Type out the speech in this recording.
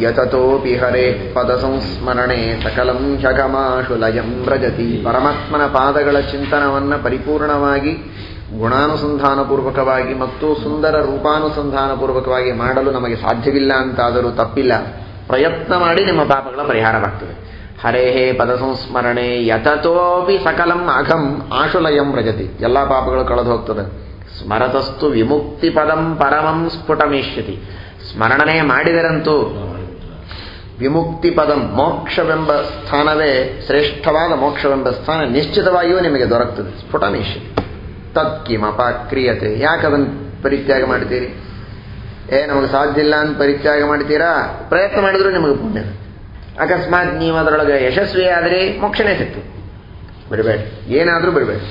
ಯತತೋಪಿ ಹರೆ ಪದ ಸಂಸ್ಮರಣೆ ಸಕಲಂ ಶಗಮಾಶುಲಯಂ ವ್ರಜತಿ ಪರಮಾತ್ಮನ ಪಾದಗಳ ಚಿಂತನವನ್ನು ಪರಿಪೂರ್ಣವಾಗಿ, ಗುಣಾನುಸಂಧಾನಪೂರ್ವಕವಾಗಿ ಮತ್ತು ಸುಂದರ ರೂಪಾನುಸಂಧಾನಪೂರ್ವಕವಾಗಿ ಮಾಡಲು ನಮಗೆ ಸಾಧ್ಯವಿಲ್ಲ ಅಂತಾದರೂ ತಪ್ಪಿಲ್ಲ. ಪ್ರಯತ್ನ ಮಾಡಿ ನಿಮ್ಮ ಪಾಪಗಳ ಪರಿಹಾರವಾಗ್ತದೆ ಹರೇಹೇ ಪದ ಸಂಸ್ಮರಣೆ ಯತತೋಪಿ ಸಕಲಂ ಅಘಂ ಆಶುಲಯಂ ವ್ರಜತಿ. ಎಲ್ಲ ಪಾಪಗಳು ಕಳೆದು ಹೋಗ್ತದೆ. ಸ್ಮರತಸ್ತು ವಿಮುಕ್ತಿ ಪದಂ ಪರಮಂ ಸ್ಫುಟಮೇಶ್ಯತಿ ಸ್ಮರಣನೆ ಮಾಡಿದರಂತೂ ವಿಮುಕ್ತಿ ಪದ ಮೋಕ್ಷವೆಂಬ ಸ್ಥಾನವೇ ಶ್ರೇಷ್ಠವಾದ ಮೋಕ್ಷವೆಂಬ ಸ್ಥಾನ ನಿಶ್ಚಿತವಾಗಿಯೂ ನಿಮಗೆ ದೊರಕ್ತದೆ. ಸ್ಫುಟಮೇಷ್ಯತಿ ತತ್ಕಿಮಪ ಕ್ರಿಯತೆ ಯಾಕೆ ಅದನ್ನು ಪರಿತ್ಯಾಗ ಮಾಡ್ತೀರಿ ಏ, ನಮಗೆ ಸಾಧ್ಯ ಇಲ್ಲ ಅಂತ ಪರಿತ್ಯಾಗ ಮಾಡ್ತೀರಾ ಪ್ರಯತ್ನ ಮಾಡಿದ್ರು ನಿಮಗೆ ಪುಣ್ಯ. ಅಕಸ್ಮಾತ್ ನೀವು ಅದರೊಳಗೆ ಯಶಸ್ವಿಯಾದರೆ ಮೋಕ್ಷನೇ ಸಿಕ್ತು. ಬಿಡಬೇಡಿ ಏನಾದರೂ ಬಿಡಬೇಡಿ